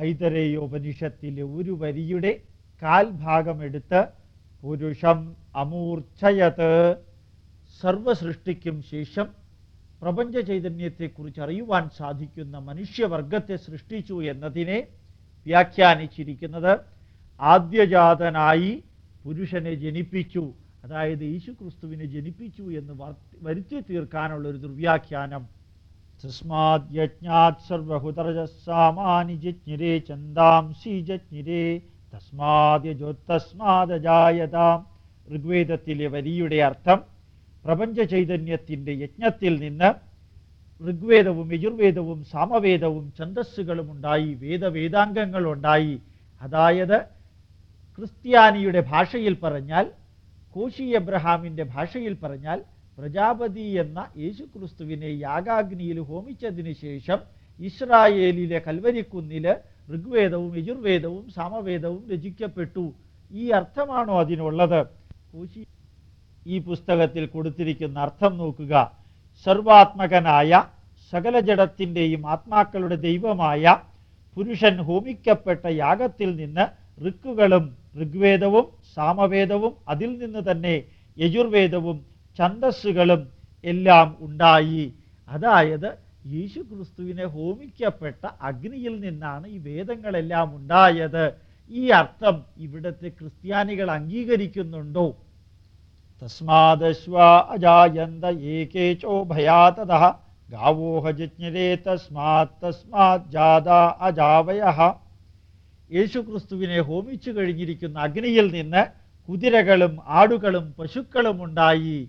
ഐതരേയോപനിഷത്തിലെ ഒരു വരിയുടെ കാൽഭാഗമെടുത്ത് പുരുഷം അമൂർച്ഛയത്. സർവസൃഷ്ടിക്കും ശേഷം പ്രപഞ്ച ചൈതന്യത്തെക്കുറിച്ച് അറിയുവാൻ സാധിക്കുന്ന മനുഷ്യവർഗത്തെ സൃഷ്ടിച്ചു എന്നതിനെ വ്യാഖ്യാനിച്ചിരിക്കുന്നത് ആദ്യജാതനായി പുരുഷനെ ജനിപ്പിച്ചു. അതായത് യേശു ക്രിസ്തുവിനെ ജനിപ്പിച്ചു എന്ന് വരുത്തി തീർക്കാനുള്ള ഒരു ദുർവ്യാഖ്യാനം തസ്മാത് യജ്ഞാത് സർവഹുതർജസാമാനി ജജ്ഞിരേ ചന്ദാംസി ജജ്ഞിരേ തസ്മാദ്യജോത്തസ്മാദജായതാം ഋഗ്വേദത്തിലെ വരിയുടെ അർത്ഥം പ്രപഞ്ച ചൈതന്യത്തിന്റെ യജ്ഞത്തിൽ നിന്ന് ഋഗ്വേദവും യജുർവേദവും സാമവേദവും ഛന്ദസ്സുകളും ഉണ്ടായി വേദവേദാംഗങ്ങളുണ്ടായി അതായത് ക്രിസ്ത്യാനിയുടെ ഭാഷയിൽ പറഞ്ഞാൽ കോശി എബ്രഹാമിന്റെ ഭാഷയിൽ പറഞ്ഞാൽ പ്രജാപതി എന്ന യേശുക്രിസ്തുവിനെ യാഗാഗ്നിയിൽ ഹോമിച്ചതിന് ശേഷം ഇസ്രായേലിലെ കൽവരിക്കുന്നിൽ ഋഗ്വേദവും യജുർവേദവും സാമവേദവും രചിക്കപ്പെട്ടു. ഈ അർത്ഥമാണോ അതിനുള്ളത്? ഈ പുസ്തകത്തിൽ കൊടുത്തിരിക്കുന്ന അർത്ഥം നോക്കുക. സർവാത്മകനായ സകല ജഡത്തിന്റെയും ആത്മാക്കളുടെ ദൈവമായ പുരുഷൻ ഹോമിക്കപ്പെട്ട യാഗത്തിൽ നിന്ന് ഋക്കുകളും ഋഗ്വേദവും സാമവേദവും അതിൽ നിന്ന് തന്നെ യജുർവേദവും ഛന്ദസ്സുകളും എല്ലാം ഉണ്ടായി. അതായത് യേശു ക്രിസ്തുവിനെ ഹോമിക്കപ്പെട്ട അഗ്നിയിൽ നിന്നാണ് ഈ വേദങ്ങളെല്ലാം ഉണ്ടായത്. ഈ അർത്ഥം ഇവിടുത്തെ ക്രിസ്ത്യാനികൾ അംഗീകരിക്കുന്നുണ്ടോ? തസ്മാദശ്വ അജായന്ത ഏകേചോ ഭയാതത ഗാവോഹ ജിജ്ഞരേ തസ്മാത് തസ്മാത് ജാത അജാവയ യേശുക്രിസ്തുവിനെ ഹോമിച്ചു കഴിഞ്ഞിരിക്കുന്ന അഗ്നിയിൽ നിന്ന് കുതിരകളും ആടുകളും പശുക്കളും ഉണ്ടായി.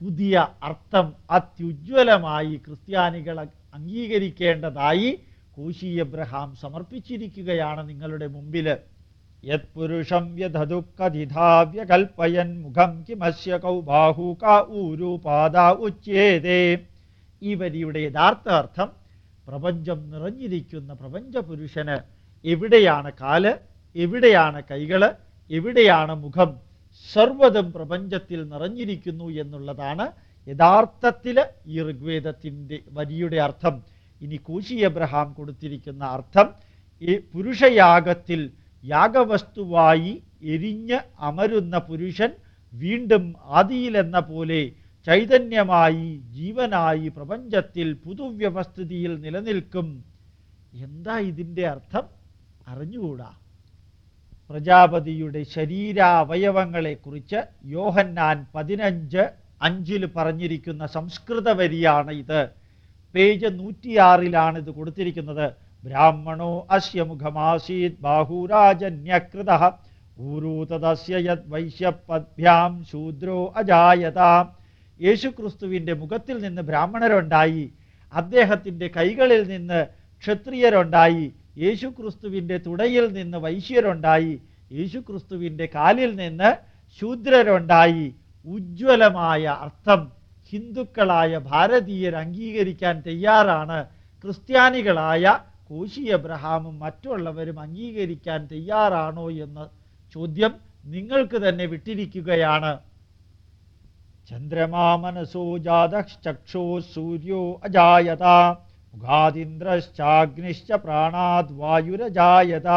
പുതിയ അർത്ഥം അത്യുജ്വലമായി ക്രിസ്ത്യാനികൾ അംഗീകരിക്കേണ്ടതായി കോശി എബ്രഹാം സമർപ്പിച്ചിരിക്കുകയാണ് നിങ്ങളുടെ മുമ്പിൽ. യത്പുരുഷം വ്യധതുക്കതിധാവ്യകൽപ്പയൻ മുഖം കിമസ്യ കൗബാഹു ക ഊരു പാദ വരിയുടെ യഥാർത്ഥ അർത്ഥം പ്രപഞ്ചം നിറഞ്ഞിരിക്കുന്ന പ്രപഞ്ച പുരുഷന് എവിടെയാണ് കാൽ എവിടെയാണ് കൈകൾ എവിടെയാണ് മുഖം? സർവതും പ്രപഞ്ചത്തിൽ നിറഞ്ഞിരിക്കുന്നു എന്നുള്ളതാണ് യഥാർത്ഥത്തിൽ ഈ ഋഗ്വേദത്തിന്റെ വരിയുടെ അർത്ഥം. ഇനി കോശി എബ്രഹാം കൊടുത്തിരിക്കുന്ന അർത്ഥം ഈ പുരുഷയാഗത്തിൽ യാഗവസ്തുവായി എരിഞ്ഞ് അമരുന്ന പുരുഷൻ വീണ്ടും ആദിയിലെന്ന പോലെ ചൈതന്യമായി ജീവനായി പ്രപഞ്ചത്തിൽ പുതുവ്യവസ്ഥിതിയിൽ നിലനിൽക്കും. എന്താ ഇതിന്റെ അർത്ഥം? അറിഞ്ഞുകൂടാ. പ്രജാപതിയുടെ ശരീരാവയവങ്ങളെക്കുറിച്ച് യോഹന്നാൻ പതിനഞ്ച് അഞ്ചിൽ പറഞ്ഞിരിക്കുന്ന സംസ്കൃത വരിയാണ് ഇത്. പേജ് നൂറ്റിയാറിലാണ് ഇത് കൊടുത്തിരിക്കുന്നത്. ബ്രാഹ്മണോ അസ്യ മുഖമാസീത് ബാഹുരാജന്യകൃത ഊരൂതദസ്യദ്വൈശ്യപദ്ഭ്യാം ശൂദ്രോ അജായത. യേശുക്രിസ്തുവിന്റെ മുഖത്തിൽ നിന്ന് ബ്രാഹ്മണരുണ്ടായി. അദ്ദേഹത്തിന്റെ കൈകളിൽ നിന്ന് ക്ഷത്രിയരുണ്ടായി. യേശുക്രിസ്തുവിന്റെ തുടയിൽ നിന്ന് വൈശ്യരുണ്ടായി. യേശുക്രിസ്തുവിന്റെ കാലിൽ നിന്ന് ശൂദ്രരുണ്ടായി. ഉജ്ജ്വലമായ അർത്ഥം. ഹിന്ദുക്കളായ ഭാരതീയർ അംഗീകരിക്കാൻ തയ്യാറാണ്. ക്രിസ്ത്യാനികളായ കോശി എബ്രഹാമും മറ്റുള്ളവരും അംഗീകരിക്കാൻ തയ്യാറാണോ എന്ന ചോദ്യം നിങ്ങൾക്ക് തന്നെ വിട്ടിരിക്കുകയാണ്. ചന്ദ്രമാ മനസോ ജാതക്ഷോ സൂര്യോ അജായത. മുഖാദിന്ദ്രശ്ചാഗ്നിശ്ച പ്രാണാത് വായുരജായത.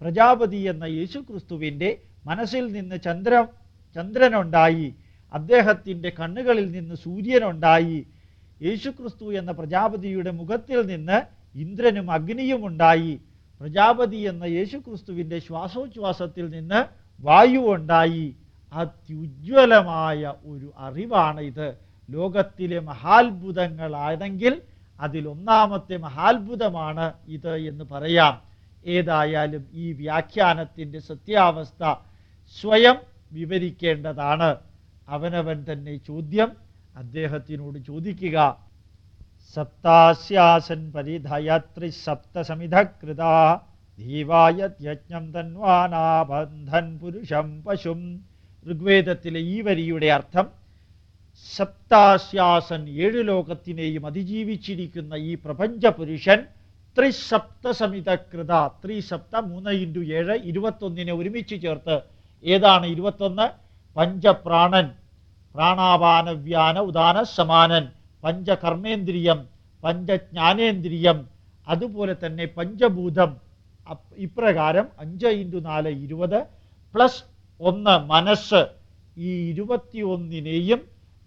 പ്രജാപതി എന്ന യേശുക്രിസ്തുവിന്റെ മനസ്സിൽ നിന്ന് ചന്ദ്ര ചന്ദ്രനുണ്ടായി. അദ്ദേഹത്തിന്റെ കണ്ണുകളിൽ നിന്ന് സൂര്യനുണ്ടായി. യേശുക്രിസ്തു എന്ന പ്രജാപതിയുടെ മുഖത്തിൽ നിന്ന് ഇന്ദ്രനും അഗ്നിയും ഉണ്ടായി പ്രജാപതി എന്ന യേശുക്രിസ്തുവിന്റെ ശ്വാസോച്ഛ്വാസത്തിൽ നിന്ന് വായു ഉണ്ടായി അത്യുജ്വലമായ ഒരു അറിവാണ് ഇത്. ലോകത്തിലെ മഹാത്ഭുതങ്ങളാണെങ്കിൽ അതിലൊന്നാമത്തെ മഹാത്ഭുതമാണ് ഇത് എന്ന് പറയാം. ഏതായാലും ഈ വ്യാഖ്യാനത്തിന്റെ സത്യാവസ്ഥ സ്വയം വിവരിക്കേണ്ടതാണ്. അവനവൻ തന്നെ ചോദ്യം അദ്ദേഹത്തിനോട് ചോദിക്കുക. സപ്താസ്യാസൻ പരിധയത്രി സപ്തസമിധകൃത ധീവായജ്ഞം തന്വാനാബന്ധൻ പുരുഷം പശും ഋഗ്വേദത്തിലെ ഈ വരിയുടെ അർത്ഥം സപ്താശ്യാസൻ ഏഴ് ലോകത്തിനെയും അതിജീവിച്ചിരിക്കുന്ന ഈ പ്രപഞ്ച പുരുഷൻ ത്രിസപ്തസമിതകൃത ത്രിസപ്ത മൂന്ന് ഇന്റു ഏഴ് ഇരുപത്തൊന്നിനെ ഒരുമിച്ച് ചേർത്ത് ഏതാണ് ഇരുപത്തൊന്ന്? പഞ്ചപ്രാണൻ പ്രാണാപാനവ്യാന ഉദാന സമാനൻ പഞ്ചകർമ്മേന്ദ്രിയം പഞ്ചജ്ഞാനേന്ദ്രിയം അതുപോലെ തന്നെ പഞ്ചഭൂതം. ഇപ്രകാരം അഞ്ച് ഇന്റു നാല് ഇരുപത് പ്ലസ് ഒന്ന് മനസ്സ്. ഈ ഇരുപത്തിയൊന്നിനെയും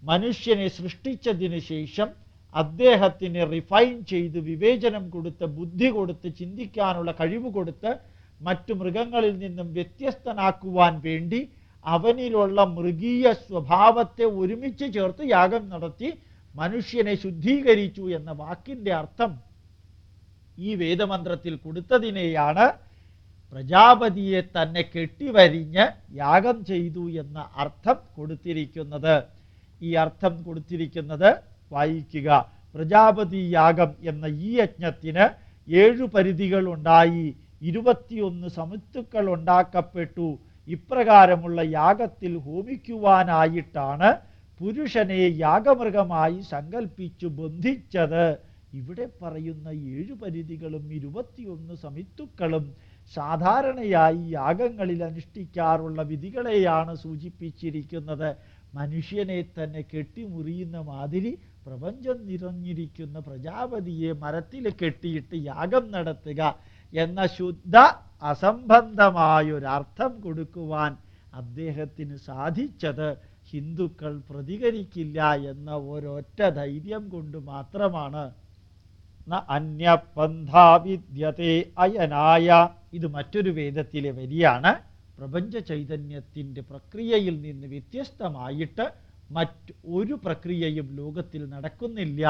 മനുഷ്യനെ സൃഷ്ടിച്ചതിന് ശേഷം അദ്ദേഹത്തിന് റിഫൈൻ ചെയ്ത് വിവേചനം കൊടുത്ത് ബുദ്ധി കൊടുത്ത് ചിന്തിക്കാനുള്ള കഴിവ് കൊടുത്ത് മറ്റു മൃഗങ്ങളിൽ നിന്നും വ്യത്യസ്തനാക്കുവാൻ വേണ്ടി അവനിലുള്ള മൃഗീയ സ്വഭാവത്തെ ഒരുമിച്ച് ചേർത്ത് യാഗം നടത്തി മനുഷ്യനെ ശുദ്ധീകരിച്ചു എന്ന വാക്കിന്റെ അർത്ഥം ഈ വേദമന്ത്രത്തിൽ കൊടുത്തതിനെയാണ് പ്രജാപതിയെ തന്നെ കെട്ടിവരിഞ്ഞ് യാഗം ചെയ്തു എന്ന അർത്ഥം കൊടുത്തിരിക്കുന്നത്. ഈ അർത്ഥം കൊടുത്തിരിക്കുന്നത് വായിക്കുക. പ്രജാപതി യാഗം എന്ന ഈ യജ്ഞത്തിന് ഏഴു പരിധികൾ ഉണ്ടായി ഇരുപത്തിയൊന്ന് സമുത്തുക്കൾ ഉണ്ടാക്കപ്പെട്ടു. ഇപ്രകാരമുള്ള യാഗത്തിൽ ഹോമിക്കുവാനായിട്ടാണ് പുരുഷനെ യാഗമൃഗമായി സങ്കല്പിച്ചു ബന്ധിച്ചത്. ഇവിടെ പറയുന്ന ഏഴു പരിധികളും ഇരുപത്തിയൊന്ന് സമിത്തുക്കളും സാധാരണയായി യാഗങ്ങളിൽ അനുഷ്ഠിക്കാറുള്ള വിധികളെയാണ് സൂചിപ്പിച്ചിരിക്കുന്നത്. മനുഷ്യനെ തന്നെ കെട്ടിമുറിയുന്ന മാതിരി പ്രപഞ്ചം നിറഞ്ഞിരിക്കുന്ന പ്രജാപതിയെ മരത്തിൽ കെട്ടിയിട്ട് യാഗം നടത്തുക എന്ന ശുദ്ധ അസംബന്ധമായൊരർത്ഥം കൊടുക്കുവാൻ അദ്ദേഹത്തിന് സാധിച്ചത് ഹിന്ദുക്കൾ പ്രതികരിക്കില്ല എന്ന ഒരൊറ്റ ധൈര്യം കൊണ്ട് മാത്രമാണ്. അന്യപന്ഥാവിദ്യത്തെ അയനായ. ഇത് മറ്റൊരു വേദത്തിലെ വരിയാണ്. പ്രപഞ്ച ചൈതന്യത്തിന്റെ പ്രക്രിയയിൽ നിന്ന് വ്യത്യസ്തമായിട്ട് മറ്റ് ഒരു പ്രക്രിയയും ലോകത്തിൽ നടക്കുന്നില്ല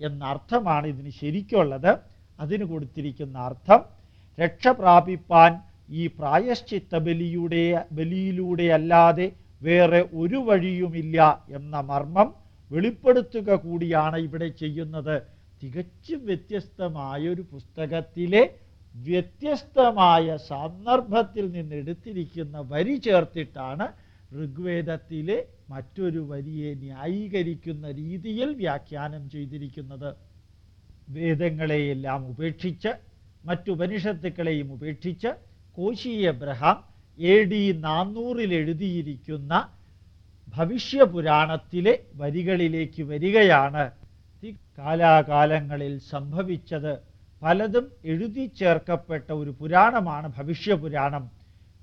എന്നർത്ഥമാണ് ഇതിന് ശരിക്കുള്ളത്. അതിന് കൊടുത്തിരിക്കുന്ന അർത്ഥം രക്ഷ പ്രാപിപ്പാൻ ഈ പ്രായശ്ചിത്ത ബലിയുടെ ബലിയിലൂടെ അല്ലാതെ വേറെ ഒരു വഴിയുമില്ല എന്ന മർമ്മം വെളിപ്പെടുത്തുക കൂടിയാണ് ഇവിടെ ചെയ്യുന്നത്. തികച്ചും വ്യത്യസ്തമായ ഒരു പുസ്തകത്തിലെ വ്യത്യസ്തമായ സന്ദർഭത്തിൽ നിന്ന് എടുത്തിരിക്കുന്ന വരി ചേർത്തിട്ടാണ് ഋഗ്വേദത്തിലെ മറ്റൊരു വരിയെ ന്യായീകരിക്കുന്ന രീതിയിൽ വ്യാഖ്യാനം ചെയ്തിരിക്കുന്നത്. വേദങ്ങളെയെല്ലാം ഉപേക്ഷിച്ച് മറ്റുപനിഷത്തുക്കളെയും ഉപേക്ഷിച്ച് കോശി എബ്രഹാം എ ഡി നാന്നൂറിൽ എഴുതിയിരിക്കുന്ന ഭവിഷ്യപുരാണത്തിലെ വരികളിലേക്ക് വരികയാണ്. കാലാകാലങ്ങളിൽ സംഭവിച്ചത്. പലതും എഴുതി ചേർക്കപ്പെട്ട ഒരു പുരാണമാണ് ഭവിഷ്യപുരാണം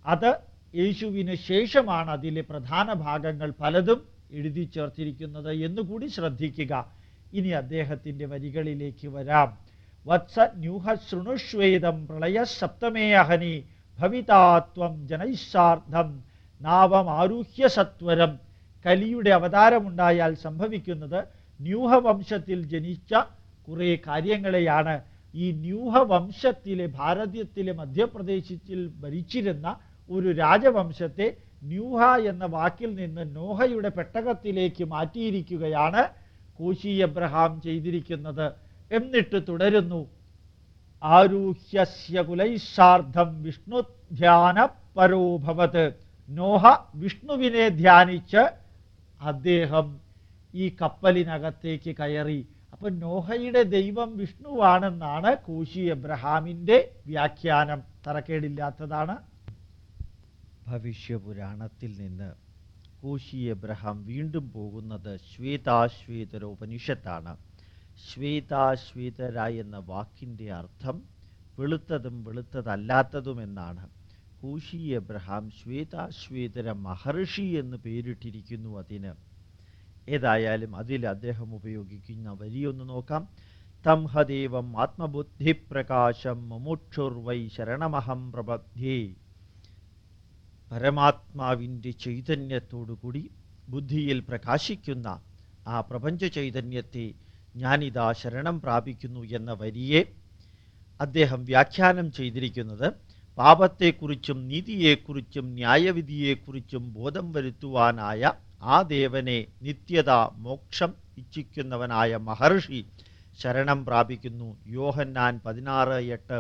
അത് യേശുവിന് ശേഷമാണ് അതിലെ പ്രധാന ഭാഗങ്ങൾ പലതും എഴുതി ചേർത്തിരിക്കുന്നത് എന്നുകൂടി ശ്രദ്ധിക്കുക. ഇനി അദ്ദേഹത്തിന്റെ വരികളിലേക്ക് വരാം. വത്സ ന്യൂഹ ശൃണുഷ്വേദം പ്രളയ സപ്തമേ അഹനി ഭവിതാത്വം ജനൈസാർദ്ധം നാവമാരുഹ്യ സത്വരം. കലിയുടെ അവതാരമുണ്ടായാൽ സംഭവിക്കുന്നത് ന്യൂഹവംശത്തിൽ ജനിച്ച കുറേ കാര്യങ്ങളെയാണ്. ഈ ന്യൂഹവംശത്തിലെ ഭാരതത്തിലെ മധ്യപ്രദേശത്തിൽ ഭരിച്ചിരുന്ന ഒരു രാജവംശത്തെ ന്യൂഹ എന്ന വാക്കിൽ നിന്ന് നോഹയുടെ പെട്ടകത്തിലേക്ക് മാറ്റിയിരിക്കുകയാണ് കോശി എബ്രഹാം ചെയ്തിരിക്കുന്നത്. എന്നിട്ട് തുടരുന്നു. ആരൂഹ്യസ്യ കുലൈശാർദ്ധം വിഷ്ണു ധ്യാന പരോഭവത് നോഹ വിഷ്ണുവിനെ ധ്യാനിച്ച് അദ്ദേഹം ഈ കപ്പലിനകത്തേക്ക് കയറി. അപ്പൊ നോഹയുടെ ദൈവം വിഷ്ണുവാണെന്നാണ് കോശി എബ്രഹാമിന്റെ വ്യാഖ്യാനം. തറക്കേടില്ലാത്തതാണ്. ഭവിഷ്യപുരാണത്തിൽ നിന്ന് കോശി എബ്രഹാം വീണ്ടും പോകുന്നത് ശ്വേതാശ്വേതര ഉപനിഷത്താണ്. ശ്വേതാശ്വേതര എന്ന വാക്കിന്റെ അർത്ഥം വെളുത്തതും വെളുത്തതല്ലാത്തതുമെന്നാണ് കോശി എബ്രഹാം ശ്വേതാശ്വേതര മഹർഷി എന്ന് പേരിട്ടിരിക്കുന്നു അതിന്. ഏതായാലും അതിൽ അദ്ദേഹം ഉപയോഗിക്കുന്ന വരിയൊന്ന് നോക്കാം. തം ഹദേവം ആത്മബുദ്ധിപ്രകാശം മുമുക്ഷുർവൈ ശരണമഹം പ്രബദ്ധി. പരമാത്മാവിന്റെ ചൈതന്യത്തോടുകൂടി ബുദ്ധിയിൽ പ്രകാശിക്കുന്ന ആ പ്രപഞ്ച ചൈതന്യത്തെ ഞാനിതാ ശരണം പ്രാപിക്കുന്നു എന്ന വരിയെ അദ്ദേഹം വ്യാഖ്യാനം ചെയ്തിരിക്കുന്നത്. പാപത്തെക്കുറിച്ചും നീതിയെക്കുറിച്ചും ന്യായവിധിയെക്കുറിച്ചും ബോധം വരുത്തുവാനായ ആ ദേവനെ നിത്യത മോക്ഷം ഇച്ഛിക്കുന്നവനായ മഹർഷി ശരണം പ്രാപിക്കുന്നു. യോഹന്നാൻ പതിനാറ് എട്ട്.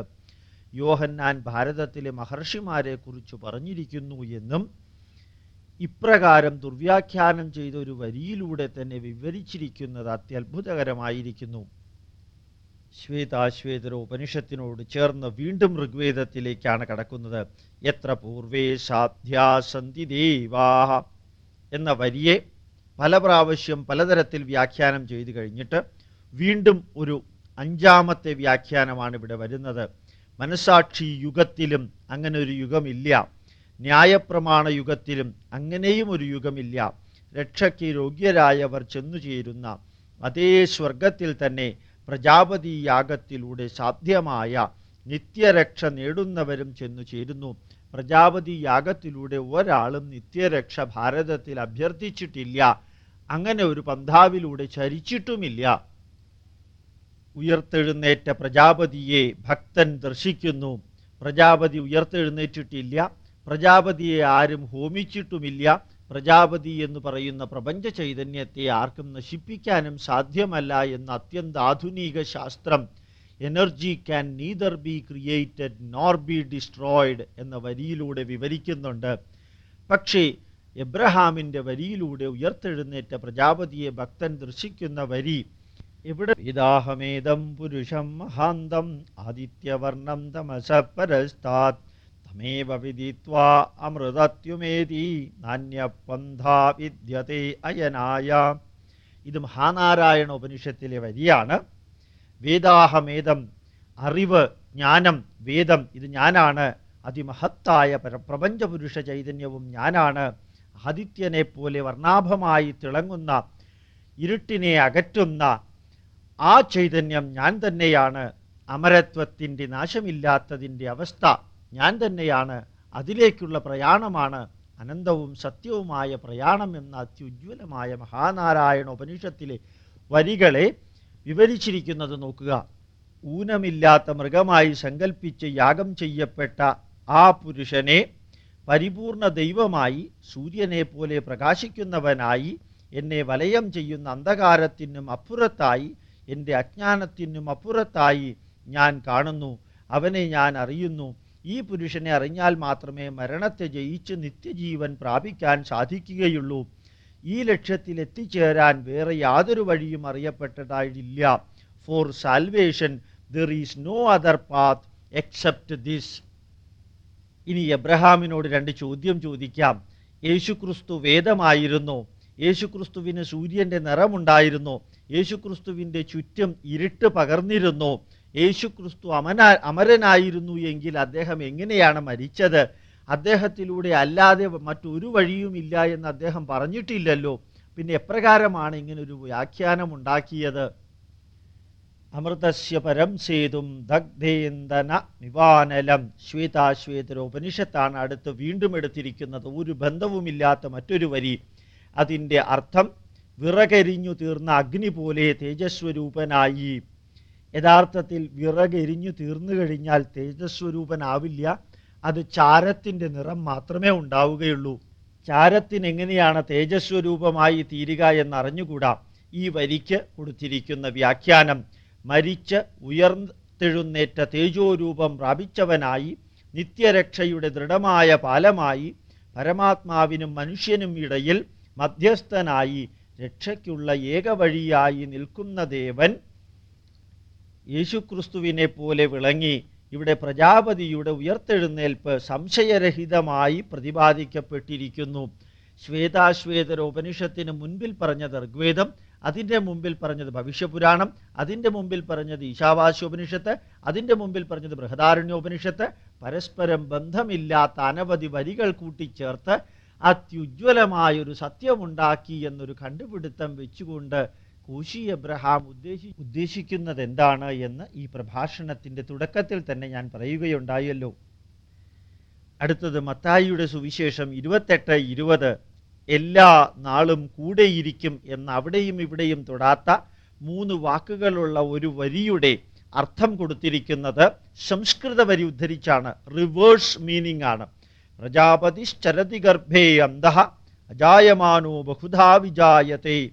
യോഹന്നാൻ ഭാരതത്തിലെ മഹർഷിമാരെ കുറിച്ച് പറഞ്ഞിരിക്കുന്നു എന്നും ഇപ്രകാരം ദുർവ്യാഖ്യാനം ചെയ്ത ഒരു വരിയിലൂടെ തന്നെ വിവരിച്ചിരിക്കുന്നത് അത്യത്ഭുതകരമായിരിക്കുന്നു. ശ്വേതാശ്വേതര ഉപനിഷത്തിനോട് ചേർന്ന് വീണ്ടും ഋഗ്വേദത്തിലേക്കാണ് കടക്കുന്നത്. എത്ര പൂർവേ സാധ്യാ ദേവാഹ എന്ന വരിയെ പല പ്രാവശ്യം പലതരത്തിൽ വ്യാഖ്യാനം ചെയ്തു കഴിഞ്ഞിട്ട് വീണ്ടും ഒരു അഞ്ചാമത്തെ വ്യാഖ്യാനമാണ് ഇവിടെ വരുന്നത്. മനസാക്ഷി യുഗത്തിലും അങ്ങനെ ഒരു യുഗമില്ല. ന്യായപ്രമാണ യുഗത്തിലും അങ്ങനെയും ഒരു യുഗമില്ല. രക്ഷയ്ക്ക് യോഗ്യരായവർ ചെന്നു ചേരുന്ന അതേ സ്വർഗത്തിൽ തന്നെ പ്രജാപതി യാഗത്തിലൂടെ സാധ്യമായ നിത്യരക്ഷ നേടുന്നവരും ചെന്നു ചേരുന്നു. പ്രജാപതി യാഗത്തിലൂടെ ഒരാളും നിത്യരക്ഷ ഭാരതത്തിൽ അഭ്യർത്ഥിച്ചിട്ടില്ല. അങ്ങനെ ഒരു പന്ഥാവിലൂടെ ചരിച്ചിട്ടുമില്ല. ഉയർത്തെഴുന്നേറ്റ പ്രജാപതിയെ ഭക്തൻ ദർശിക്കുന്നു. പ്രജാപതി ഉയർത്തെഴുന്നേറ്റിട്ടില്ല. പ്രജാപതിയെ ആരും ഹോമിച്ചിട്ടുമില്ല. പ്രജാപതി എന്ന് പറയുന്ന പ്രപഞ്ച ചൈതന്യത്തെ ആർക്കും നശിപ്പിക്കാനും സാധ്യമല്ല എന്ന അത്യന്താധുനിക ശാസ്ത്രം energy can neither be created nor be destroyed എന്ന വരിയിലൂടെ വിവരിക്കുന്നുണ്ട്. പക്ഷേ എബ്രഹാമിന്റെ വരിയിലൂടെ ഉയർത്തെഴുന്നേറ്റ പ്രജാപതിയെ ഭക്തൻ ദർശിക്കുന്ന വരി ഇവിടെ ഇതാഹമേദം പുരുഷം മഹാന്തം ആദിത്യവർണം തമസപരസ്താത് തമേവ വിദിത്വാ അമൃതത്യുമേതി നാന്യപന്ഥാ വിദ്യതേ അയനായ ഇത് മഹാനാരായണ ഉപനിഷത്തിലെ വരിയാണ്. വേദാഹമേദം അറിവ് ജ്ഞാനം വേദം ഇത് ഞാനാണ്. അതിമഹത്തായ പ്രപഞ്ചപുരുഷ ചൈതന്യവും ഞാനാണ്. ആദിത്യനെ പോലെ വർണാഭമായി തിളങ്ങുന്ന ഇരുട്ടിനെ അകറ്റുന്ന ആ ചൈതന്യം ഞാൻ തന്നെയാണ്. അമരത്വത്തിന്റെ നാശമില്ലാത്തതിന്റെ അവസ്ഥ ഞാൻ തന്നെയാണ്. അതിലേക്കുള്ള പ്രയാണമാണ് അനന്തവും സത്യവുമായ പ്രയാണം എന്ന അത്യുജ്വലമായ മഹാനാരായണ ഉപനിഷത്തിലെ വരികളെ വിവരിച്ചിരിക്കുന്നത് നോക്കുക. ഊനമില്ലാത്ത മൃഗമായി സങ്കല്പിച്ച് യാഗം ചെയ്യപ്പെട്ട ആ പുരുഷനെ പരിപൂർണ ദൈവമായി സൂര്യനെ പോലെ പ്രകാശിക്കുന്നവനായി എന്നെ വലയം ചെയ്യുന്ന അന്ധകാരത്തിനും അപ്പുറത്തായി എന്റെ അജ്ഞാനത്തിനും അപ്പുറത്തായി ഞാൻ കാണുന്നു. അവനെ ഞാൻ അറിയുന്നു. ഈ പുരുഷനെ അറിഞ്ഞാൽ മാത്രമേ മരണത്തെ ജയിച്ച് നിത്യജീവൻ പ്രാപിക്കാൻ സാധിക്കുകയുള്ളൂ. ഈ ലക്ഷ്യത്തിൽ എത്തിച്ചേരാൻ വേറെ യാതൊരു വഴിയും അറിയപ്പെട്ടതായിട്ടില്ല. For salvation there is no other path except this ഇനി എബ്രഹാമിനോട് രണ്ട് ചോദ്യം ചോദിക്കാം. യേശുക്രിസ്തു വേദമായിരുന്നു. യേശുക്രിസ്തുവിന് സൂര്യന്റെ നിറമുണ്ടായിരുന്നു. യേശുക്രിസ്തുവിന്റെ ചുറ്റും ഇരുട്ട് പകർന്നിരുന്നു. യേശുക്രിസ്തു അമന അമരനായിരുന്നു എങ്കിൽ അദ്ദേഹം എങ്ങനെയാണ് മരിച്ചത്? അദ്ദേഹത്തിലൂടെ അല്ലാതെ മറ്റൊരു വഴിയുമില്ല എന്ന് അദ്ദേഹം പറഞ്ഞിട്ടില്ലല്ലോ. പിന്നെ എപ്രകാരമാണ് ഇങ്ങനൊരു വ്യാഖ്യാനം ഉണ്ടാക്കിയത് അമൃതസ്യ പരം സേതും ദഗ്ധേന്ദന നിവാനലം. ശ്വേതാശ്വേതര ഉപനിഷത്താണ് അടുത്ത് വീണ്ടും എടുത്തിരിക്കുന്നത്. ഒരു ബന്ധവുമില്ലാത്ത മറ്റൊരു വരി. അതിന്റെ അർത്ഥം വിറകരിഞ്ഞു തീർന്ന അഗ്നി പോലെ തേജസ്വരൂപനായി. യഥാർത്ഥത്തിൽ വിറകരിഞ്ഞു തീർന്നു കഴിഞ്ഞാൽ തേജസ്വരൂപനാവില്ല. അത് ചാരത്തിന്റെ നിറം മാത്രമേ ഉണ്ടാവുകയുള്ളൂ. ചാരത്തിന് എങ്ങനെയാണ് തേജസ്വരൂപമായി തീരുക എന്നറിഞ്ഞുകൂടാ ഈ വരിക്ക് കൊടുത്തിരിക്കുന്ന വ്യാഖ്യാനം. മരിച്ച് ഉയർത്തെഴുന്നേറ്റ തേജോരൂപം പ്രാപിച്ചവനായി നിത്യരക്ഷയുടെ ദൃഢമായ പാലമായി പരമാത്മാവിനും മനുഷ്യനും ഇടയിൽ മധ്യസ്ഥനായി രക്ഷയ്ക്കുള്ള ഏക വഴിയായി നിൽക്കുന്ന ദേവൻ യേശുക്രിസ്തുവിനെ പോലെ വിളങ്ങി ഇവിടെ പ്രജാപതിയുടെ ഉയർത്തെഴുന്നേൽപ്പ് സംശയരഹിതമായി പ്രതിപാദിക്കപ്പെട്ടിരിക്കുന്നു. ശ്വേതാശ്വേതര ഉപനിഷത്തിന് മുൻപിൽ പറഞ്ഞത് ഋഗ്വേദം അതിന്റെ മുമ്പിൽ പറഞ്ഞത് ഭവിഷ്യപുരാണം അതിന്റെ മുമ്പിൽ പറഞ്ഞത് ഈശാവാസ്യോപനിഷത്ത് അതിന്റെ മുമ്പിൽ പറഞ്ഞത് ബൃഹദാരണ്യോപനിഷത്ത്. പരസ്പരം ബന്ധമില്ലാത്ത അനവധി വരികൾ കൂട്ടിച്ചേർത്ത് അത്യുജ്വലമായൊരു സത്യമുണ്ടാക്കി എന്നൊരു കണ്ടുപിടുത്തം വെച്ചുകൊണ്ട് കോശി എബ്രഹാം ഉദ്ദേശി ഉദ്ദേശിക്കുന്നത് എന്താണ് എന്ന് ഈ പ്രഭാഷണത്തിന്റെ തുടക്കത്തിൽ തന്നെ ഞാൻ പറയുകയുണ്ടായല്ലോ. അടുത്തത് മത്തായിയുടെ സുവിശേഷം ഇരുപത്തെട്ട് ഇരുപത്. എല്ലാ നാളും കൂടെയിരിക്കും എന്ന് അവിടെയും ഇവിടെയും തൊടാത്ത മൂന്ന് വാക്കുകളുള്ള ഒരു വരിയുടെ അർത്ഥം കൊടുത്തിരിക്കുന്നത് സംസ്കൃത വരി ഉദ്ധരിച്ചാണ്. റിവേഴ്സ് മീനിങ് ആണ്. പ്രജാപതിശ്ചരതി ഗർഭേ അന്ധ അജായമാനോ ബഹുധാ വിജായത്തെ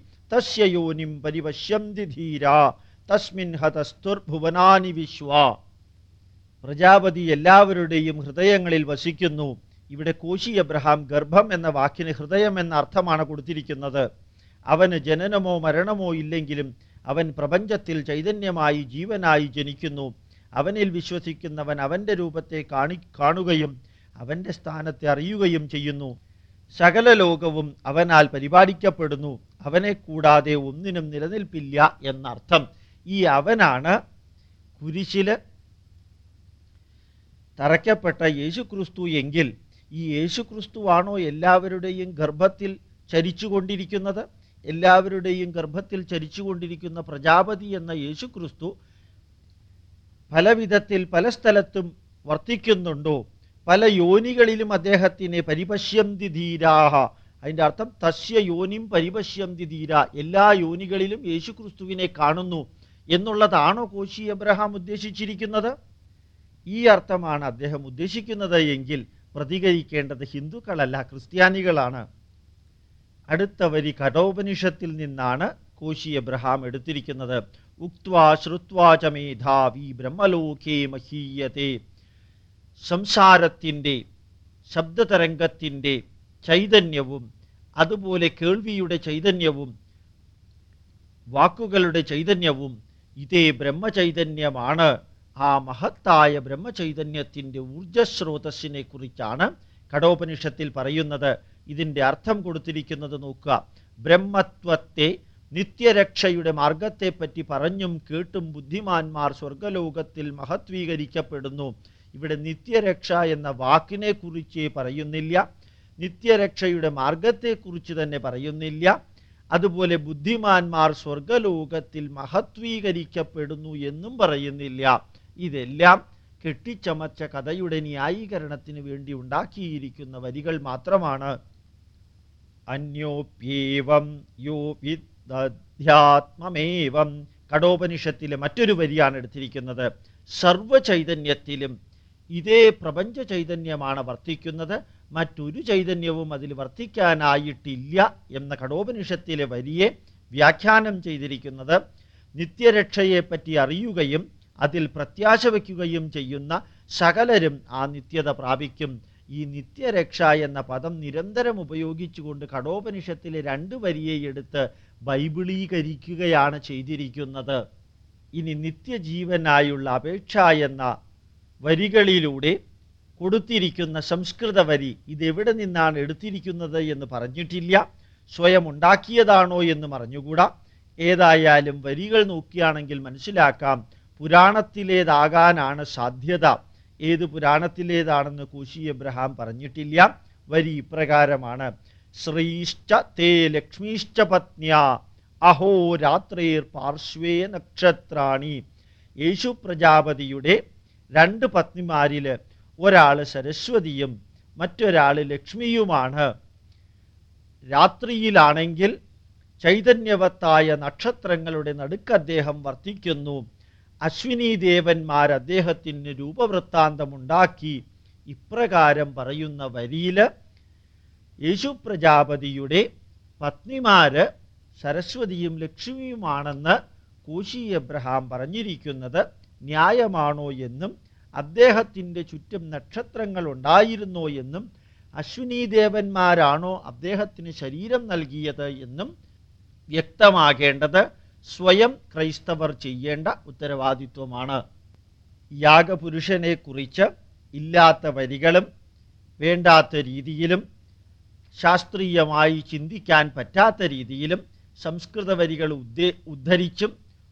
യോനിം പരിപശ്യന്തി ധീരാ തസ്മിൻ ഹതസ്തുർഭുവനാനി വിശ്വ പ്രജാപതി എല്ലാവരുടെയും ഹൃദയങ്ങളിൽ വസിക്കുന്നു. ഇവിടെ കോശി അബ്രഹാം ഗർഭം എന്ന വാക്കിന് ഹൃദയം എന്ന അർത്ഥമാണ് കൊടുത്തിരിക്കുന്നത്. അവന് ജനനമോ മരണമോ ഇല്ലെങ്കിലും അവൻ പ്രപഞ്ചത്തിൽ ചൈതന്യമായി ജീവനായി ജനിക്കുന്നു. അവനിൽ വിശ്വസിക്കുന്നവൻ അവന്റെ രൂപത്തെ കാണി കാണുകയും അവന്റെ സ്ഥാനത്തെ അറിയുകയും ചെയ്യുന്നു. സകല ലോകവും അവനാൽ പരിപാലിക്കപ്പെടുന്നു. അവനെ കൂടാതെ ഒന്നിനും നിലനിൽപ്പില്ല എന്നർത്ഥം. ഈ അവനാണ് കുരിശിൽ തറയ്ക്കപ്പെട്ട യേശുക്രിസ്തു എങ്കിൽ ഈ യേശുക്രിസ്തുവാണോ എല്ലാവരുടെയും ഗർഭത്തിൽ ചരിച്ചുകൊണ്ടിരിക്കുന്നത്? എല്ലാവരുടെയും ഗർഭത്തിൽ ചരിച്ചുകൊണ്ടിരിക്കുന്ന പ്രജാപതി എന്ന യേശുക്രിസ്തു പല വിധത്തിൽ പല സ്ഥലത്തും വർത്തിക്കുന്നുണ്ടോ? പല യോനികളിലും അദ്ദേഹത്തിനെ പരിപശ്യന്തി ധീരാഹ. അതിന്റെ അർത്ഥം തസ്യ യോനിം പരിപശ്യന്തി ധീര. എല്ലാ യോനികളിലും യേശുക്രിസ്തുവിനെ കാണുന്നു എന്നുള്ളതാണോ കോശി എബ്രഹാം ഉദ്ദേശിച്ചിരിക്കുന്നത്? ഈ അർത്ഥമാണ് അദ്ദേഹം ഉദ്ദേശിക്കുന്നത് എങ്കിൽ പ്രതികരിക്കേണ്ടത് ഹിന്ദുക്കളല്ല ക്രിസ്ത്യാനികളാണ്. അടുത്ത വരി കഠോപനിഷത്തിൽ നിന്നാണ് കോശി എബ്രഹാം എടുത്തിരിക്കുന്നത്. ഉക്വാ ശ്രുത്വാ ച മേധാവി ബ്രഹ്മലോകേ മഹീയത്തെ സംസാരത്തിന്റെ ശബ്ദതരംഗത്തിന്റെ ചൈതന്യവും അതുപോലെ കേൾവിയുടെ ചൈതന്യവും വാക്കുകളുടെ ചൈതന്യവും ഇതേ ബ്രഹ്മചൈതന്യമാണ്. ആ മഹത്തായ ബ്രഹ്മചൈതന്യത്തിന്റെ ഊർജസ്രോതസ്സിനെ കുറിച്ചാണ് കടോപനിഷത്തിൽ പറയുന്നത്. ഇതിന്റെ അർത്ഥം കൊടുത്തിരിക്കുന്നത് നോക്കുക. ബ്രഹ്മത്വത്തെ നിത്യരക്ഷയുടെ മാർഗത്തെപ്പറ്റി പറഞ്ഞും കേട്ടും ബുദ്ധിമാന്മാർ സ്വർഗലോകത്തിൽ മഹത്വീകരിക്കപ്പെടുന്നു. ഇവിടെ നിത്യരക്ഷ എന്ന വാക്കിനെ കുറിച്ച് പറയുന്നില്ല. നിത്യരക്ഷയുടെ മാർഗത്തെക്കുറിച്ച് തന്നെ പറയുന്നില്ല. അതുപോലെ ബുദ്ധിമാന്മാർ സ്വർഗലോകത്തിൽ മഹത്വീകരിക്കപ്പെടുന്നു എന്നും പറയുന്നില്ല. ഇതെല്ലാം കെട്ടിച്ചമച്ച കഥയുടെ ന്യായീകരണത്തിന് വേണ്ടി ഉണ്ടാക്കിയിരിക്കുന്ന വരികൾ മാത്രമാണ്. അന്യോപ്യേവം യോ വിധ്യാത്മമേവം കടോപനിഷത്തിലെ മറ്റൊരു വരിയാണ് എടുത്തിരിക്കുന്നത്. സർവചൈതന്യത്തിലും ഇതേ പ്രപഞ്ച ചൈതന്യമാണ് വർത്തിക്കുന്നത്. മറ്റൊരു ചൈതന്യവും അതിൽ വർത്തിക്കാനായിട്ടില്ല എന്ന കടോപനിഷത്തിലെ വരിയെ വ്യാഖ്യാനം ചെയ്തിരിക്കുന്നത്. നിത്യരക്ഷയെപ്പറ്റി അറിയുകയും അതിൽ പ്രത്യാശ വയ്ക്കുകയും ചെയ്യുന്ന സകലരും ആ നിത്യത പ്രാപിക്കും. ഈ നിത്യരക്ഷ എന്ന പദം നിരന്തരം ഉപയോഗിച്ചുകൊണ്ട് കടോപനിഷത്തിലെ രണ്ട് വരിയെ എടുത്ത് ബൈബിളീകരിക്കുകയാണ് ചെയ്തിരിക്കുന്നത്. ഇനി നിത്യജീവനായുള്ള അപേക്ഷ എന്ന വരികളിലൂടെ കൊടുത്തിരിക്കുന്ന സംസ്കൃത വരി ഇതെവിടെ നിന്നാണ് എടുത്തിരിക്കുന്നത് എന്ന് പറഞ്ഞിട്ടില്ല. സ്വയം ഉണ്ടാക്കിയതാണോ എന്ന് പറഞ്ഞുകൂടാ. ഏതായാലും വരികൾ നോക്കിയാണെങ്കിൽ മനസ്സിലാക്കാം. പുരാണത്തിലേതാകാനാണ് സാധ്യത. ഏത് പുരാണത്തിലേതാണെന്ന് കോശി എബ്രഹാം പറഞ്ഞിട്ടില്ല. വരി ഇപ്രകാരമാണ്. ശ്രീശ്ച തേ ലക്ഷ്മീശ്ച പത്ന്യ അഹോ രാത്രിർ പാർശ്വേ നക്ഷത്രാണി. യേശു പ്രജാപതിയുടെ രണ്ട് പത്നിമാരിൽ ഒരാൾ സരസ്വതിയും മറ്റൊരാൾ ലക്ഷ്മിയുമാണ്. രാത്രിയിലാണെങ്കിൽ ചൈതന്യവത്തായ നക്ഷത്രങ്ങളുടെ നടുക്ക് അദ്ദേഹം വർത്തിക്കുന്നു. അശ്വിനി ദേവന്മാർ അദ്ദേഹത്തിന് രൂപവൃത്താന്തമുണ്ടാക്കി ഇപ്രകാരം പറയുന്ന വരിയിൽ യേശു പ്രജാപതിയുടെ പത്നിമാര് സരസ്വതിയും ലക്ഷ്മിയുമാണെന്ന് കോശി എബ്രഹാം പറഞ്ഞിരിക്കുന്നത് ന്യായമാണോ എന്നും അദ്ദേഹത്തിന്റെ ചുറ്റും നക്ഷത്രങ്ങൾ ഉണ്ടായിരുന്നോ എന്നും അശ്വിനി ദേവന്മാരാണോ അദ്ദേഹത്തിന് ശരീരം നൽകിയത് എന്നും വ്യക്തമാകേണ്ടത് സ്വയം ക്രൈസ്തവർ ചെയ്യേണ്ട ഉത്തരവാദിത്വമാണ്. യാഗപുരുഷനെ കുറിച്ച് ഇല്ലാത്ത വരികളും വേണ്ടാത്ത രീതിയിലും ശാസ്ത്രീയമായി ചിന്തിക്കാൻ പറ്റാത്ത രീതിയിലും സംസ്കൃത വരികൾ ഉദ്ധരിച്ചും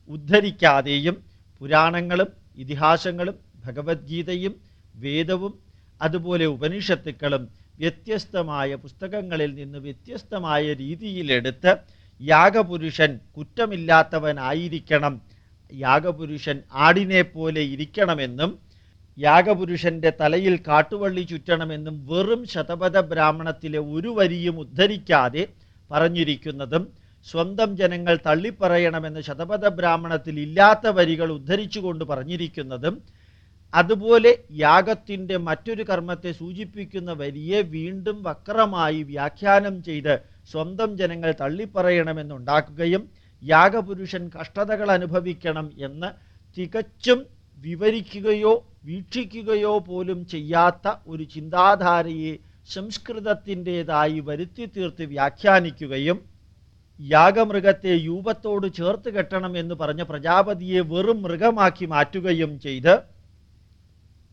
ഉദ്ധരിക്കാതെയും പുരാണങ്ങളും ഇതിഹാസങ്ങളും ഭഗവത്ഗീതയും വേദവും അതുപോലെ ഉപനിഷത്തുക്കളും വ്യത്യസ്തമായ പുസ്തകങ്ങളിൽ നിന്ന് വ്യത്യസ്തമായ രീതിയിലെടുത്ത് യാഗപുരുഷൻ കുറ്റമില്ലാത്തവനായിരിക്കണം. യാഗപുരുഷൻ ആടിനെ പോലെ ഇരിക്കണമെന്നും യാഗപുരുഷന്റെ തലയിൽ കാട്ടുവള്ളി ചുറ്റണമെന്നും വെറും ശതപഥ ബ്രാഹ്മണത്തിലെ ഒരു വരിയും ഉദ്ധരിക്കാതെ പറഞ്ഞിരിക്കുന്നതും സ്വന്തം ജനങ്ങൾ തള്ളിപ്പറയണമെന്ന് ശതപഥ ബ്രാഹ്മണത്തിൽ ഇല്ലാത്ത വരികൾ ഉദ്ധരിച്ചുകൊണ്ട് പറഞ്ഞിരിക്കുന്നതും അതുപോലെ യാഗത്തിന്റെ മറ്റൊരു കർമ്മത്തെ സൂചിപ്പിക്കുന്ന വരിയെ വീണ്ടും വക്രമായി വ്യാഖ്യാനം ചെയ്ത് സ്വന്തം ജനങ്ങൾ തള്ളിപ്പറയണമെന്നുണ്ടാക്കുകയും യാഗപുരുഷൻ കഷ്ടതകൾ അനുഭവിക്കണം എന്ന് തികച്ചും വിവരിക്കുകയോ വീക്ഷിക്കുകയോ പോലും ചെയ്യാത്ത ഒരു ചിന്താധാരയെ സംസ്കൃതത്തിന്റെതായി വരുത്തി തീർത്ത് വ്യാഖ്യാനിക്കുകയും യാഗമൃഗത്തെ യൂപത്തോട് ചേർത്ത് കെട്ടണം എന്ന് പറഞ്ഞ പ്രജാപതിയെ വെറും മൃഗമാക്കി മാറ്റുകയും ചെയ്ത്